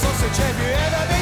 sausage, have you ever been?